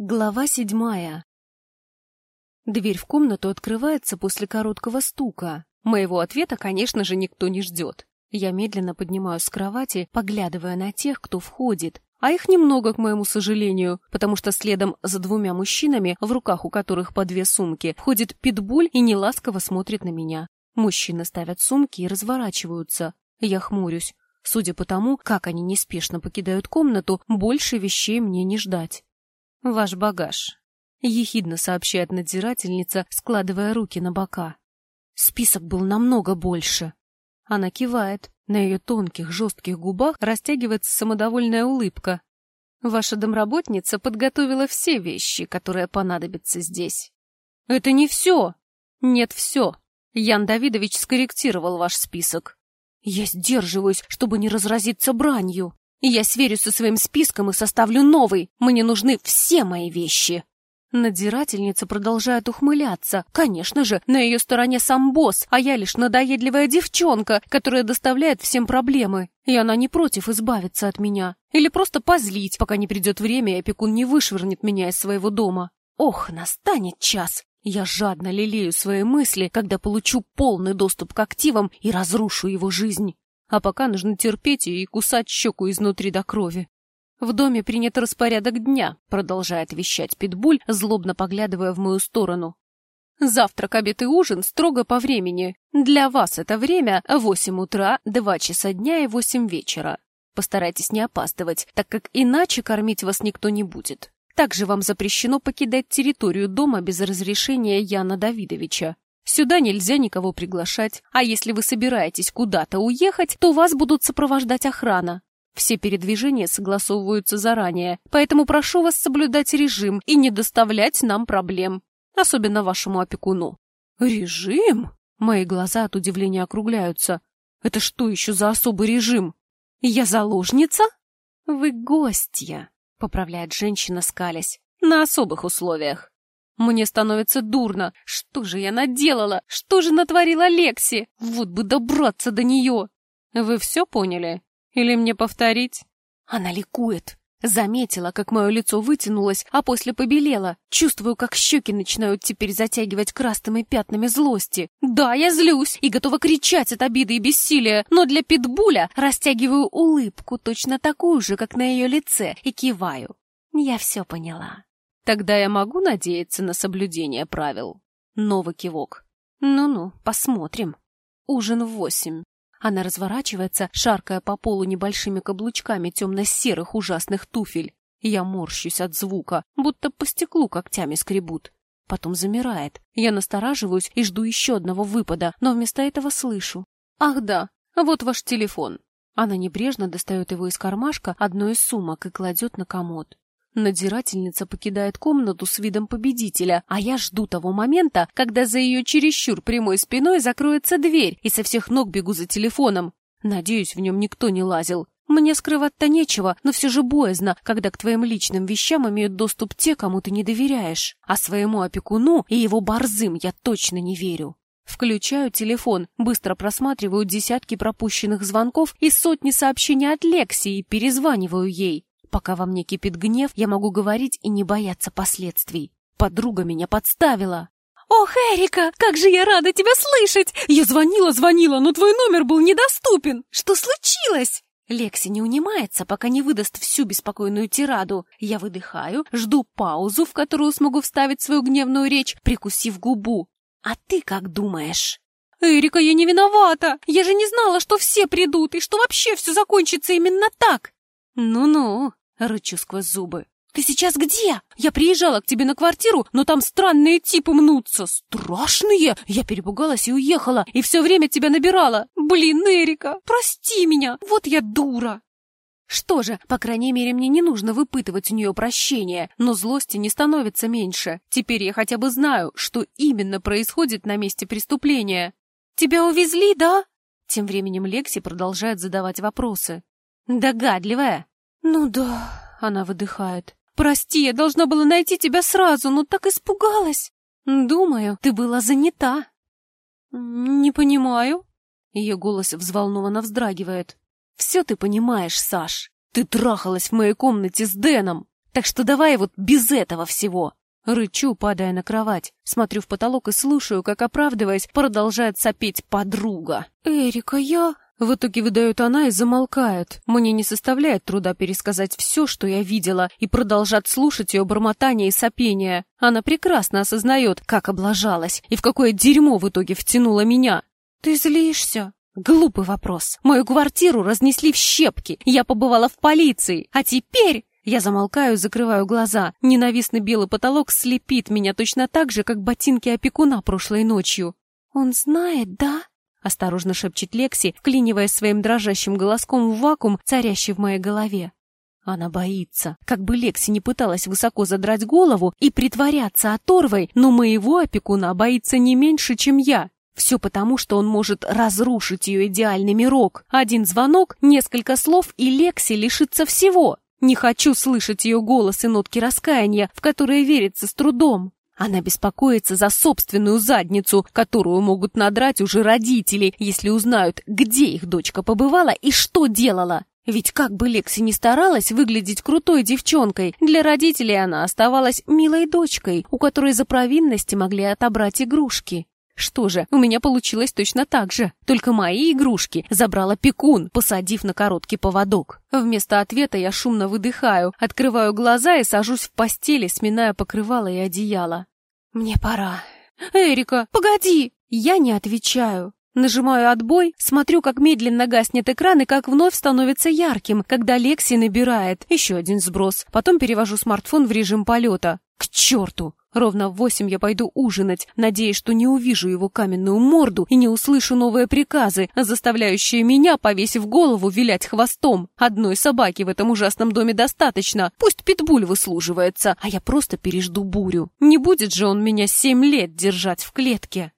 Глава седьмая. Дверь в комнату открывается после короткого стука. Моего ответа, конечно же, никто не ждет. Я медленно поднимаюсь с кровати, поглядывая на тех, кто входит. А их немного, к моему сожалению, потому что следом за двумя мужчинами, в руках у которых по две сумки, входит питбуль и неласково смотрит на меня. Мужчины ставят сумки и разворачиваются. Я хмурюсь. Судя по тому, как они неспешно покидают комнату, больше вещей мне не ждать. «Ваш багаж», — ехидно сообщает надзирательница, складывая руки на бока. Список был намного больше. Она кивает. На ее тонких, жестких губах растягивается самодовольная улыбка. Ваша домработница подготовила все вещи, которые понадобятся здесь. Это не все. Нет, все. Ян Давидович скорректировал ваш список. Я сдерживаюсь, чтобы не разразиться бранью. Я сверюсь со своим списком и составлю новый. Мне нужны все мои вещи. Надзирательница продолжает ухмыляться. Конечно же, на ее стороне сам босс, а я лишь надоедливая девчонка, которая доставляет всем проблемы. И она не против избавиться от меня. Или просто позлить, пока не придет время, и опекун не вышвырнет меня из своего дома. Ох, настанет час. Я жадно лелею свои мысли, когда получу полный доступ к активам и разрушу его жизнь. А пока нужно терпеть и кусать щеку изнутри до крови. В доме принят распорядок дня, продолжает вещать Питбуль, злобно поглядывая в мою сторону. Завтрак, обед и ужин строго по времени. Для вас это время 8 утра, 2 часа дня и 8 вечера. Постарайтесь не опаздывать, так как иначе кормить вас никто не будет. Также вам запрещено покидать территорию дома без разрешения Яна Давидовича. Сюда нельзя никого приглашать, а если вы собираетесь куда-то уехать, то вас будут сопровождать охрана. Все передвижения согласовываются заранее, поэтому прошу вас соблюдать режим и не доставлять нам проблем, особенно вашему опекуну. Режим? Мои глаза от удивления округляются. Это что еще за особый режим? Я заложница? Вы гостья, поправляет женщина, скалясь. На особых условиях. Мне становится дурно. Что же я наделала? Что же натворила Лекси? Вот бы добраться до нее. Вы все поняли? Или мне повторить? Она ликует. Заметила, как мое лицо вытянулось, а после побелело. Чувствую, как щеки начинают теперь затягивать красными пятнами злости. Да, я злюсь и готова кричать от обиды и бессилия, но для питбуля растягиваю улыбку, точно такую же, как на ее лице, и киваю. Я все поняла. Тогда я могу надеяться на соблюдение правил. Новый кивок. Ну-ну, посмотрим. Ужин в восемь. Она разворачивается, шаркая по полу небольшими каблучками темно-серых ужасных туфель. Я морщусь от звука, будто по стеклу когтями скребут. Потом замирает. Я настораживаюсь и жду еще одного выпада, но вместо этого слышу. «Ах да, вот ваш телефон». Она небрежно достает его из кармашка одной из сумок и кладет на комод. Надзирательница покидает комнату с видом победителя, а я жду того момента, когда за ее чересчур прямой спиной закроется дверь, и со всех ног бегу за телефоном. Надеюсь, в нем никто не лазил. Мне скрывать-то нечего, но все же боязно, когда к твоим личным вещам имеют доступ те, кому ты не доверяешь. А своему опекуну и его борзым я точно не верю. Включаю телефон, быстро просматриваю десятки пропущенных звонков и сотни сообщений от Лекси и перезваниваю ей. Пока во мне кипит гнев, я могу говорить и не бояться последствий. Подруга меня подставила. «Ох, Эрика, как же я рада тебя слышать! Я звонила-звонила, но твой номер был недоступен! Что случилось?» Лекси не унимается, пока не выдаст всю беспокойную тираду. Я выдыхаю, жду паузу, в которую смогу вставить свою гневную речь, прикусив губу. «А ты как думаешь?» «Эрика, я не виновата! Я же не знала, что все придут, и что вообще все закончится именно так!» «Ну-ну, Рычу сквозь зубы. «Ты сейчас где? Я приезжала к тебе на квартиру, но там странные типы мнутся. Страшные! Я перепугалась и уехала, и все время тебя набирала. Блин, Эрика, прости меня, вот я дура!» Что же, по крайней мере, мне не нужно выпытывать у нее прощения, но злости не становится меньше. Теперь я хотя бы знаю, что именно происходит на месте преступления. «Тебя увезли, да?» Тем временем Лекси продолжает задавать вопросы. «Догадливая!» «Ну да», — она выдыхает. «Прости, я должна была найти тебя сразу, но так испугалась. Думаю, ты была занята». «Не понимаю». Ее голос взволнованно вздрагивает. «Все ты понимаешь, Саш. Ты трахалась в моей комнате с Дэном. Так что давай вот без этого всего. Рычу, падая на кровать. Смотрю в потолок и слушаю, как, оправдываясь, продолжает сопеть подруга. «Эрика, я...» В итоге выдает она и замолкает. Мне не составляет труда пересказать все, что я видела, и продолжать слушать ее бормотание и сопение. Она прекрасно осознает, как облажалась и в какое дерьмо в итоге втянула меня. «Ты злишься?» Глупый вопрос. Мою квартиру разнесли в щепки. Я побывала в полиции. А теперь... Я замолкаю закрываю глаза. Ненавистный белый потолок слепит меня точно так же, как ботинки опекуна прошлой ночью. «Он знает, да?» — осторожно шепчет Лекси, вклинивая своим дрожащим голоском в вакуум, царящий в моей голове. Она боится. Как бы Лекси не пыталась высоко задрать голову и притворяться оторвой, но моего опекуна боится не меньше, чем я. Все потому, что он может разрушить ее идеальный мирок. Один звонок, несколько слов, и Лекси лишится всего. Не хочу слышать ее голос и нотки раскаяния, в которые верится с трудом. Она беспокоится за собственную задницу, которую могут надрать уже родители, если узнают, где их дочка побывала и что делала. Ведь как бы Лекси ни старалась выглядеть крутой девчонкой, для родителей она оставалась милой дочкой, у которой за провинности могли отобрать игрушки. Что же, у меня получилось точно так же. Только мои игрушки забрала пекун, посадив на короткий поводок. Вместо ответа я шумно выдыхаю, открываю глаза и сажусь в постели, сминая покрывало и одеяло. Мне пора. Эрика, погоди! Я не отвечаю. Нажимаю отбой, смотрю, как медленно гаснет экран и как вновь становится ярким, когда Лекси набирает. Еще один сброс. Потом перевожу смартфон в режим полета. К черту! Ровно в восемь я пойду ужинать, надеясь, что не увижу его каменную морду и не услышу новые приказы, заставляющие меня, повесив голову, вилять хвостом. Одной собаки в этом ужасном доме достаточно. Пусть питбуль выслуживается, а я просто пережду бурю. Не будет же он меня семь лет держать в клетке.